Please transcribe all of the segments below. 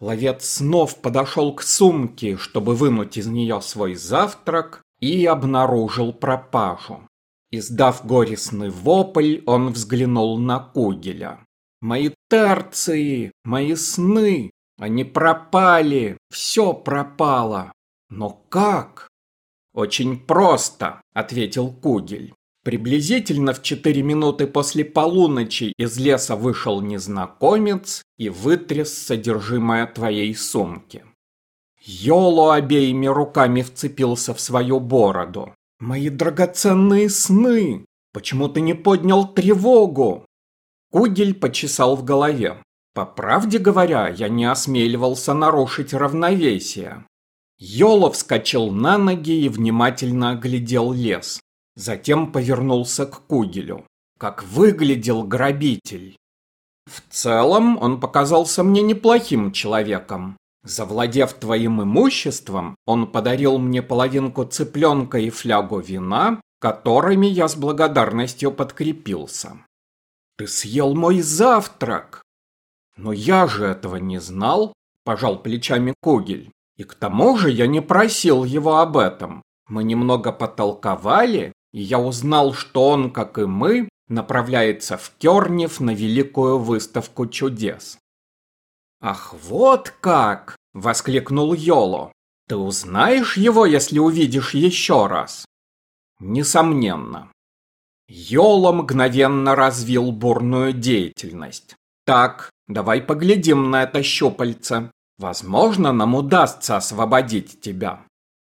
Ловец снов подошел к сумке, чтобы вынуть из нее свой завтрак, и обнаружил пропажу. Издав горестный вопль, он взглянул на Кугеля. «Мои терции, мои сны, они пропали, все пропало. Но как?» «Очень просто», — ответил Кугель. Приблизительно в четыре минуты после полуночи из леса вышел незнакомец и вытряс содержимое твоей сумки. Йоло обеими руками вцепился в свою бороду. «Мои драгоценные сны! Почему ты не поднял тревогу?» Кугель почесал в голове. По правде говоря, я не осмеливался нарушить равновесие. Йоло вскочил на ноги и внимательно оглядел лес. Затем повернулся к Кугелю. Как выглядел грабитель. В целом, он показался мне неплохим человеком. Завладев твоим имуществом, он подарил мне половинку цыпленка и флягу вина, которыми я с благодарностью подкрепился. Ты съел мой завтрак. Но я же этого не знал, пожал плечами Кугель. И к тому же я не просил его об этом. Мы немного потолковали, я узнал, что он, как и мы, направляется в Кернев на великую выставку чудес. «Ах, вот как!» – воскликнул Йоло. «Ты узнаешь его, если увидишь еще раз?» «Несомненно». Йоло мгновенно развил бурную деятельность. «Так, давай поглядим на это щупальце. Возможно, нам удастся освободить тебя».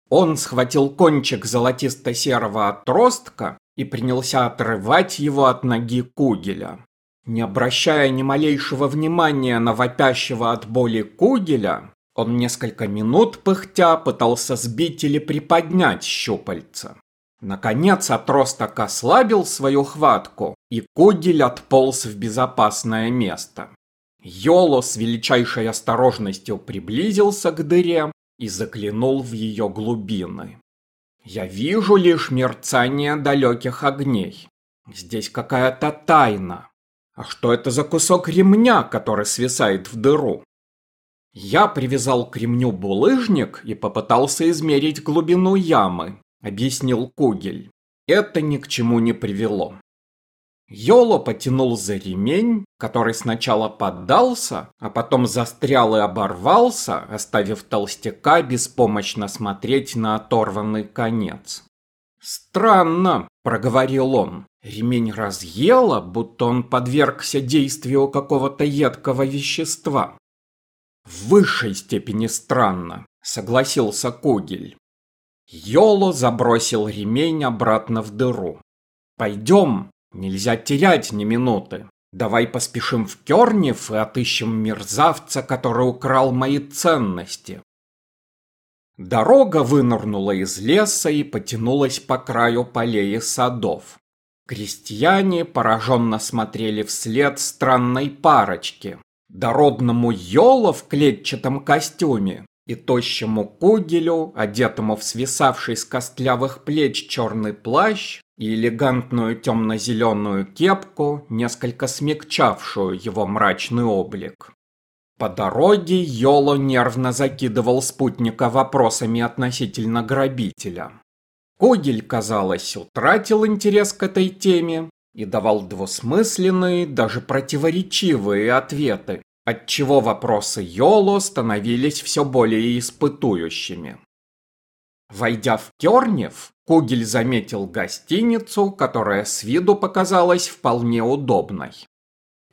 Он схватил кончик золотисто-серого отростка и принялся отрывать его от ноги Кугеля. Не обращая ни малейшего внимания на вопящего от боли Кугеля, он несколько минут пыхтя пытался сбить или приподнять щупальца. Наконец отросток ослабил свою хватку, и Кугель отполз в безопасное место. Йоло с величайшей осторожностью приблизился к дыре и заглянул в ее глубины. Я вижу лишь мерцание далеких огней. Здесь какая-то тайна. А что это за кусок ремня, который свисает в дыру? Я привязал к ремню булыжник и попытался измерить глубину ямы, объяснил Кугель. Это ни к чему не привело. Йоло потянул за ремень, который сначала поддался, а потом застрял и оборвался, оставив толстяка беспомощно смотреть на оторванный конец. «Странно», — проговорил он. «Ремень разъело, будто он подвергся действию какого-то едкого вещества». «В высшей степени странно», — согласился Кугель. Йоло забросил ремень обратно в дыру. «Пойдем», Нельзя терять ни минуты. Давай поспешим в Кернев и отыщем мерзавца, который украл мои ценности. Дорога вынырнула из леса и потянулась по краю полей и садов. Крестьяне пораженно смотрели вслед странной парочке. Дородному Йоло в клетчатом костюме и тощему Кугелю, одетому в свисавший с костлявых плеч черный плащ, и элегантную темно-зеленую кепку, несколько смягчавшую его мрачный облик. По дороге Йоло нервно закидывал спутника вопросами относительно грабителя. Когель, казалось, утратил интерес к этой теме и давал двусмысленные, даже противоречивые ответы, отчего вопросы Йоло становились все более испытующими. Войдя в Кернев, Кугель заметил гостиницу, которая с виду показалась вполне удобной.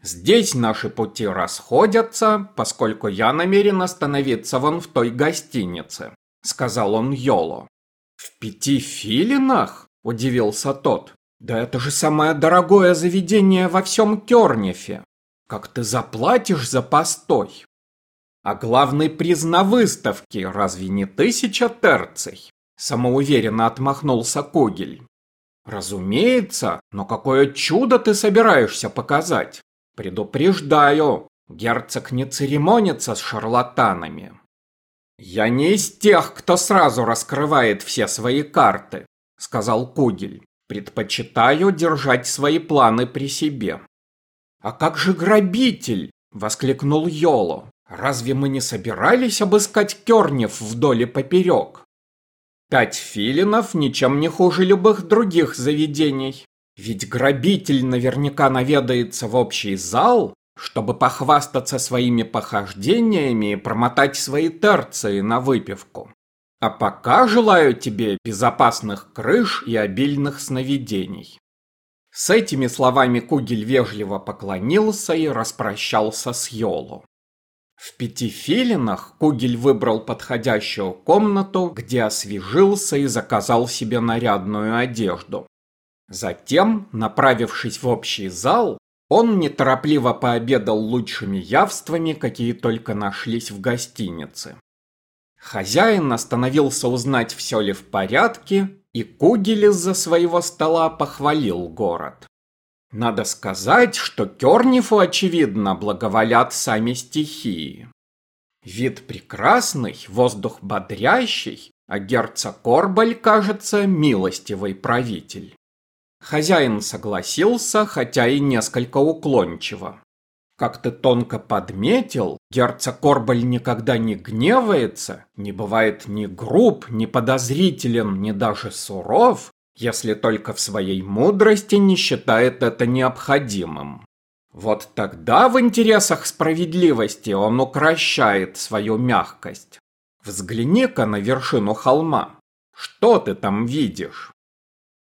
Здесь наши пути расходятся, поскольку я намерен остановиться вон в той гостинице, сказал он Йоло. В пяти филинах? Удивился тот. Да это же самое дорогое заведение во всем Кернефе. Как ты заплатишь за постой? А главный приз на выставке разве не тысяча терций? Самоуверенно отмахнулся Когель. Разумеется, но какое чудо ты собираешься показать? Предупреждаю, герцог не церемонится с шарлатанами. Я не из тех, кто сразу раскрывает все свои карты, сказал Кугель. Предпочитаю держать свои планы при себе. А как же грабитель? воскликнул Йоло. Разве мы не собирались обыскать Кернев вдоль и поперек? Пять филинов ничем не хуже любых других заведений. Ведь грабитель наверняка наведается в общий зал, чтобы похвастаться своими похождениями и промотать свои терции на выпивку. А пока желаю тебе безопасных крыш и обильных сновидений. С этими словами Кугель вежливо поклонился и распрощался с Йолу. В пяти филинах Кугель выбрал подходящую комнату, где освежился и заказал себе нарядную одежду. Затем, направившись в общий зал, он неторопливо пообедал лучшими явствами, какие только нашлись в гостинице. Хозяин остановился узнать, все ли в порядке, и Кугель из-за своего стола похвалил город. Надо сказать, что Кернифу, очевидно, благоволят сами стихии. Вид прекрасный, воздух бодрящий, а герцог Корбаль, кажется, милостивый правитель. Хозяин согласился, хотя и несколько уклончиво. Как ты тонко подметил, герцог Корбаль никогда не гневается, не бывает ни груб, ни подозрителен, ни даже суров, если только в своей мудрости не считает это необходимым. Вот тогда в интересах справедливости он укращает свою мягкость. Взгляни-ка на вершину холма. Что ты там видишь?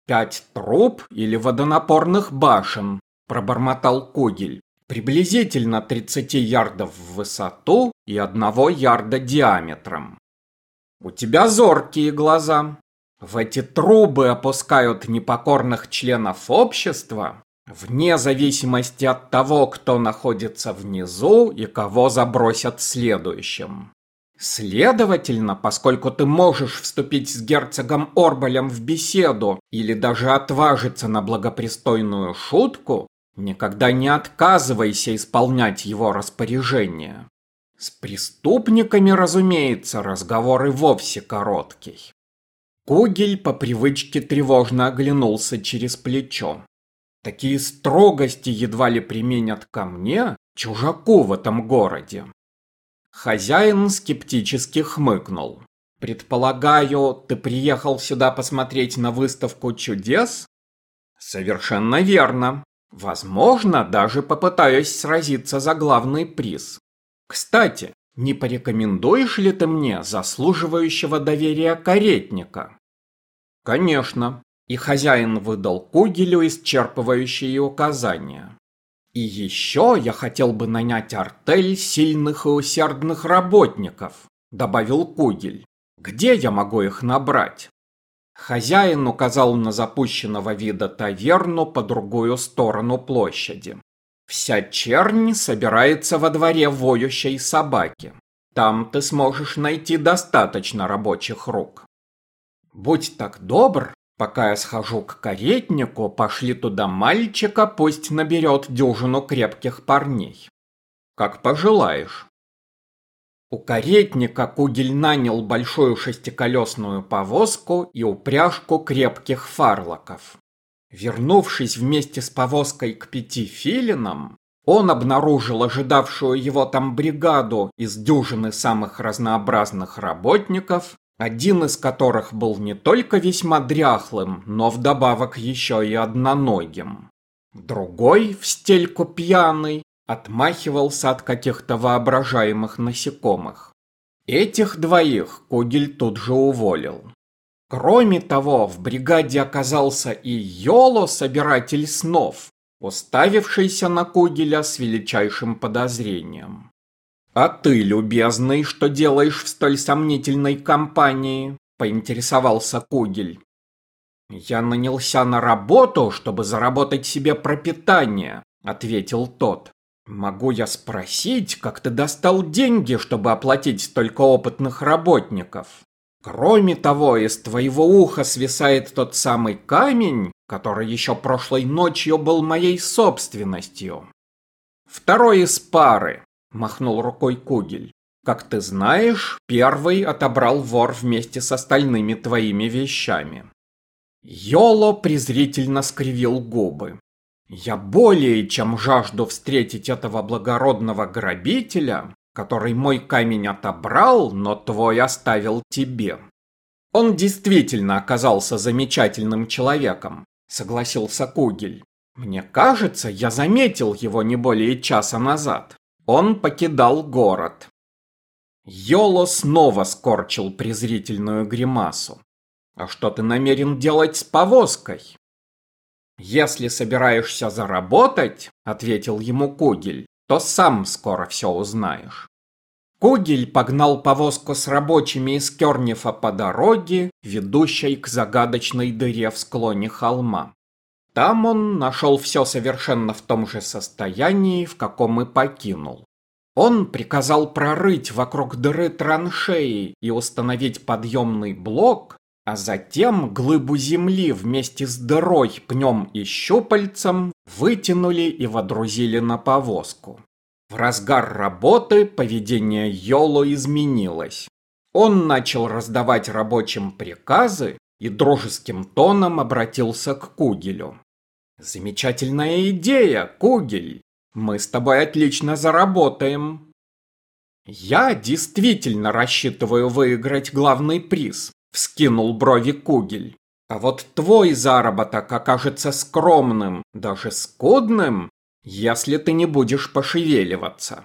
Пять труб или водонапорных башен, пробормотал Кугель. Приблизительно 30 ярдов в высоту и одного ярда диаметром. У тебя зоркие глаза. В эти трубы опускают непокорных членов общества, вне зависимости от того, кто находится внизу и кого забросят следующим. Следовательно, поскольку ты можешь вступить с герцогом Орбалем в беседу или даже отважиться на благопристойную шутку, никогда не отказывайся исполнять его распоряжения. С преступниками, разумеется, разговор и вовсе короткий. Кугель по привычке тревожно оглянулся через плечо. Такие строгости едва ли применят ко мне, чужаку в этом городе. Хозяин скептически хмыкнул. «Предполагаю, ты приехал сюда посмотреть на выставку чудес?» «Совершенно верно. Возможно, даже попытаюсь сразиться за главный приз. Кстати, не порекомендуешь ли ты мне заслуживающего доверия каретника?» «Конечно». И хозяин выдал Кугелю исчерпывающие указания. И еще я хотел бы нанять артель сильных и усердных работников, добавил Кугель. Где я могу их набрать? Хозяин указал на запущенного вида таверну по другую сторону площади. Вся чернь собирается во дворе воющей собаки. Там ты сможешь найти достаточно рабочих рук. Будь так добр, Пока я схожу к каретнику, пошли туда мальчика, пусть наберет дюжину крепких парней. Как пожелаешь. У каретника Кугель нанял большую шестиколесную повозку и упряжку крепких фарлоков. Вернувшись вместе с повозкой к пяти филинам, он обнаружил ожидавшую его там бригаду из дюжины самых разнообразных работников один из которых был не только весьма дряхлым, но вдобавок еще и одноногим. Другой, в стельку пьяный, отмахивался от каких-то воображаемых насекомых. Этих двоих Кугель тут же уволил. Кроме того, в бригаде оказался и Йоло, собиратель снов, уставившийся на Кугеля с величайшим подозрением. «А ты, любезный, что делаешь в столь сомнительной компании?» – поинтересовался Кугель. «Я нанялся на работу, чтобы заработать себе пропитание», – ответил тот. «Могу я спросить, как ты достал деньги, чтобы оплатить столько опытных работников? Кроме того, из твоего уха свисает тот самый камень, который еще прошлой ночью был моей собственностью. Второй из пары. – махнул рукой Кугель. «Как ты знаешь, первый отобрал вор вместе с остальными твоими вещами». Йоло презрительно скривил губы. «Я более чем жажду встретить этого благородного грабителя, который мой камень отобрал, но твой оставил тебе. Он действительно оказался замечательным человеком, согласился Кугель. Мне кажется, я заметил его не более часа назад. Он покидал город. Йоло снова скорчил презрительную гримасу. «А что ты намерен делать с повозкой?» «Если собираешься заработать, — ответил ему Кугель, — то сам скоро все узнаешь». Кугель погнал повозку с рабочими из Кернифа по дороге, ведущей к загадочной дыре в склоне холма. Там он нашел все совершенно в том же состоянии, в каком и покинул. Он приказал прорыть вокруг дыры траншеи и установить подъемный блок, а затем глыбу земли вместе с дырой, пнем и щупальцем вытянули и водрузили на повозку. В разгар работы поведение Йоло изменилось. Он начал раздавать рабочим приказы и дружеским тоном обратился к Кугелю. «Замечательная идея, Кугель! Мы с тобой отлично заработаем. Я действительно рассчитываю выиграть главный приз, вскинул брови Кугель. А вот твой заработок окажется скромным, даже скудным, если ты не будешь пошевеливаться.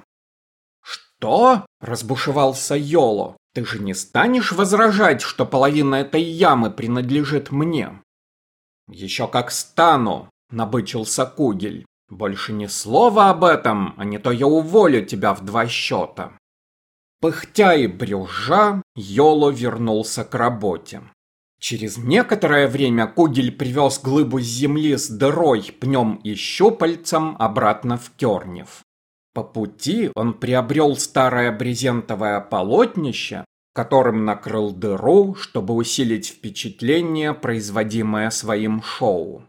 Что? Разбушевался Йоло. Ты же не станешь возражать, что половина этой ямы принадлежит мне? Еще как стану, набычился Кугель. Больше ни слова об этом, а не то я уволю тебя в два счета. Пыхтя и брюжа, Йоло вернулся к работе. Через некоторое время Кугель привез глыбу земли с дырой, пнем и щупальцем обратно в Кернев. По пути он приобрел старое брезентовое полотнище, которым накрыл дыру, чтобы усилить впечатление, производимое своим шоу.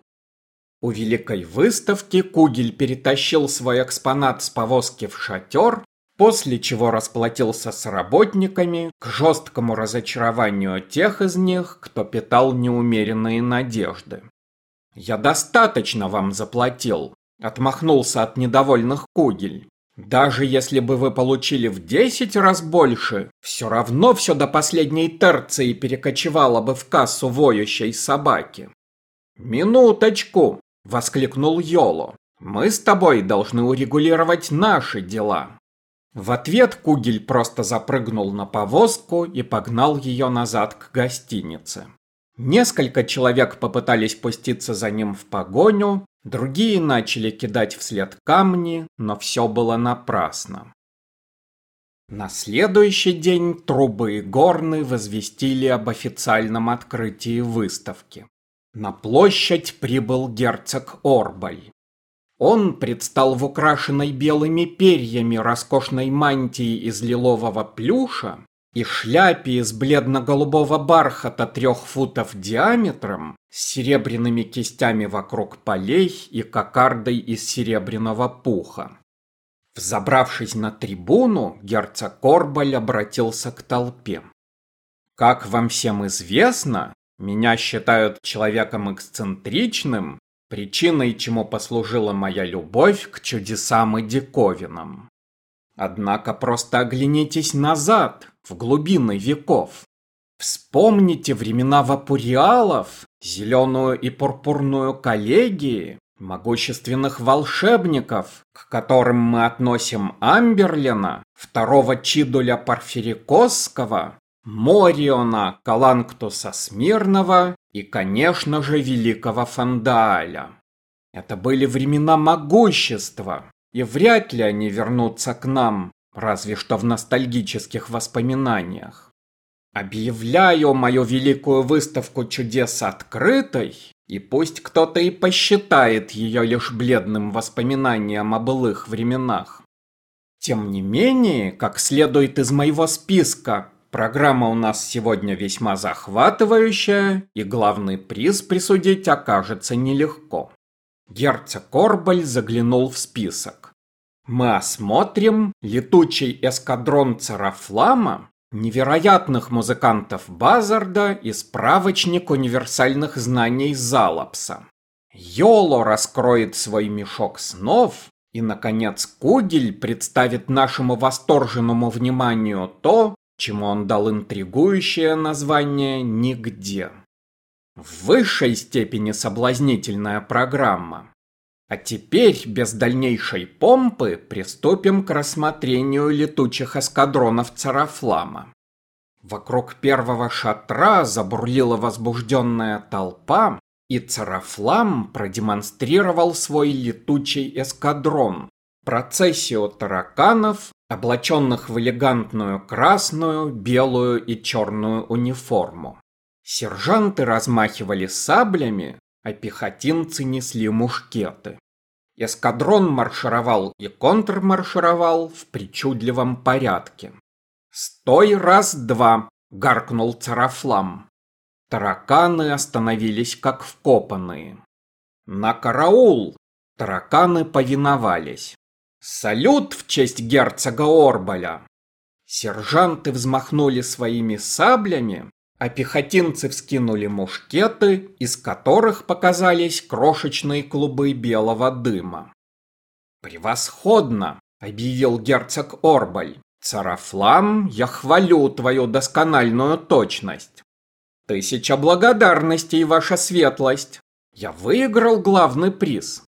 У великой выставки Кугель перетащил свой экспонат с повозки в шатер, после чего расплатился с работниками к жесткому разочарованию тех из них, кто питал неумеренные надежды. «Я достаточно вам заплатил», — отмахнулся от недовольных Кугель. «Даже если бы вы получили в десять раз больше, все равно все до последней терции перекочевало бы в кассу воющей собаки». «Минуточку!» Воскликнул Йоло. Мы с тобой должны урегулировать наши дела. В ответ Кугель просто запрыгнул на повозку и погнал ее назад к гостинице. Несколько человек попытались пуститься за ним в погоню, другие начали кидать вслед камни, но все было напрасно. На следующий день трубы и горны возвестили об официальном открытии выставки. На площадь прибыл герцог Орбаль. Он предстал в украшенной белыми перьями роскошной мантии из лилового плюша и шляпе из бледно-голубого бархата трех футов диаметром с серебряными кистями вокруг полей и кокардой из серебряного пуха. Взобравшись на трибуну, герцог Орбаль обратился к толпе. Как вам всем известно, меня считают человеком эксцентричным, причиной чему послужила моя любовь к чудесам и диковинам. Однако просто оглянитесь назад, в глубины веков. Вспомните времена вапуриалов, зеленую и пурпурную коллегии, могущественных волшебников, к которым мы относим Амберлина, второго Чидуля Порфирикосского, Мориона Каланктуса Смирного и, конечно же, великого Фандааля. Это были времена могущества, и вряд ли они вернутся к нам, разве что в ностальгических воспоминаниях. Объявляю мою великую выставку чудес открытой, и пусть кто-то и посчитает ее лишь бледным воспоминанием о былых временах. Тем не менее, как следует из моего списка, Программа у нас сегодня весьма захватывающая, и главный приз присудить окажется нелегко. Герцог Корбаль заглянул в список. Мы осмотрим летучий эскадрон Царафлама, невероятных музыкантов Базарда и справочник универсальных знаний Залапса. Йоло раскроет свой мешок снов, И, наконец, Кугель представит нашему восторженному вниманию то, чему он дал интригующее название «Нигде». В высшей степени соблазнительная программа. А теперь, без дальнейшей помпы, приступим к рассмотрению летучих эскадронов Царафлама. Вокруг первого шатра забурлила возбужденная толпа, и Царафлам продемонстрировал свой летучий эскадрон, процессию тараканов, облаченных в элегантную красную, белую и черную униформу. Сержанты размахивали саблями, а пехотинцы несли мушкеты. Эскадрон маршировал и контрмаршировал в причудливом порядке. «Стой, раз-два!» — гаркнул Царафлам. Тараканы остановились как вкопанные. «На караул!» Тараканы повиновались. «Салют в честь герцога Орбаля!» Сержанты взмахнули своими саблями, а пехотинцы вскинули мушкеты, из которых показались крошечные клубы белого дыма. «Превосходно!» — объявил герцог Орбаль. «Царафлам, я хвалю твою доскональную точность. Тысяча благодарностей, ваша светлость. Я выиграл главный приз.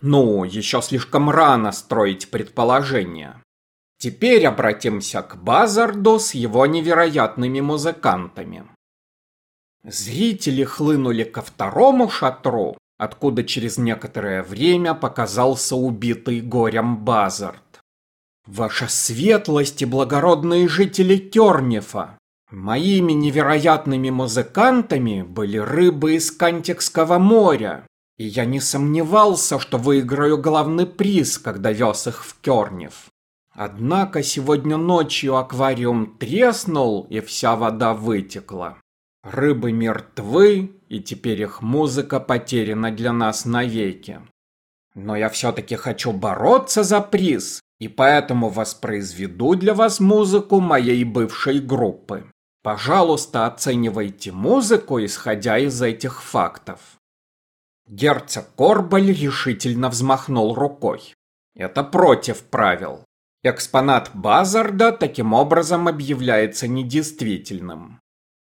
Ну, еще слишком рано строить предположения. Теперь обратимся к Базарду с его невероятными музыкантами. Зрители хлынули ко второму шатру, откуда через некоторое время показался убитый горем Базард. Ваша светлость и благородные жители Тернефа, Моими невероятными музыкантами были рыбы из Кантикского моря, и я не сомневался, что выиграю главный приз, когда вез их в Кернев. Однако сегодня ночью аквариум треснул, и вся вода вытекла. Рыбы мертвы, и теперь их музыка потеряна для нас навеки. Но я все-таки хочу бороться за приз, и поэтому воспроизведу для вас музыку моей бывшей группы. Пожалуйста, оценивайте музыку, исходя из этих фактов. Герцог Корбаль решительно взмахнул рукой. Это против правил. Экспонат Базарда таким образом объявляется недействительным.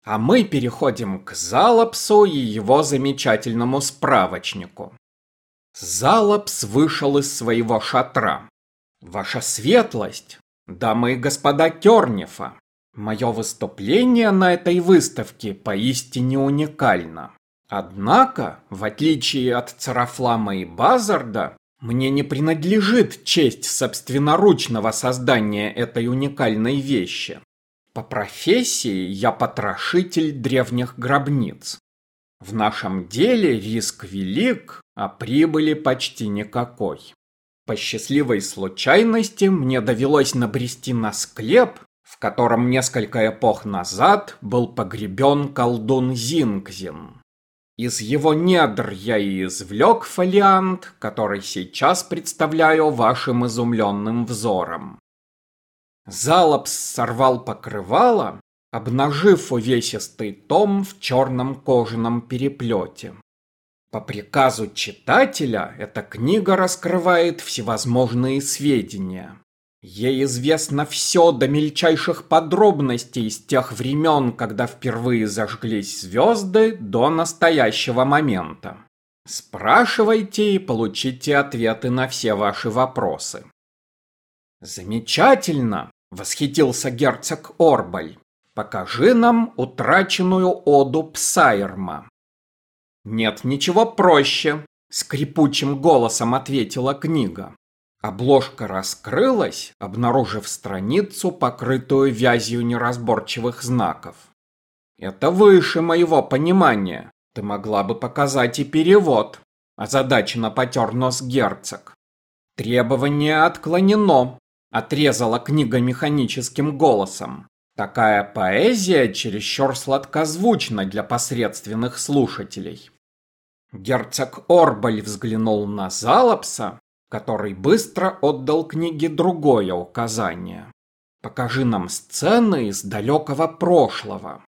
А мы переходим к Залапсу и его замечательному справочнику. Залапс вышел из своего шатра. Ваша светлость, дамы и господа Тернефа, Мое выступление на этой выставке поистине уникально. Однако, в отличие от Царафлама и Базарда, мне не принадлежит честь собственноручного создания этой уникальной вещи. По профессии я потрошитель древних гробниц. В нашем деле риск велик, а прибыли почти никакой. По счастливой случайности мне довелось набрести на склеп, в котором несколько эпох назад был погребен колдун Зингзин. Из его недр я и извлек фолиант, который сейчас представляю вашим изумленным взором. Залопс сорвал покрывало, обнажив увесистый том в черном кожаном переплете. По приказу читателя эта книга раскрывает всевозможные сведения. Ей известно все до мельчайших подробностей с тех времен, когда впервые зажглись звезды, до настоящего момента. Спрашивайте и получите ответы на все ваши вопросы. Замечательно, восхитился герцог Орбаль. Покажи нам утраченную оду Псайрма. Нет ничего проще, скрипучим голосом ответила книга. Обложка раскрылась, обнаружив страницу, покрытую вязью неразборчивых знаков. Это выше моего понимания. Ты могла бы показать и перевод. Озадаченно потер нос герцог. Требование отклонено. Отрезала книга механическим голосом. Такая поэзия чересчур сладкозвучна для посредственных слушателей. Герцог Орбаль взглянул на Залопса, который быстро отдал книге другое указание. Покажи нам сцены из далекого прошлого.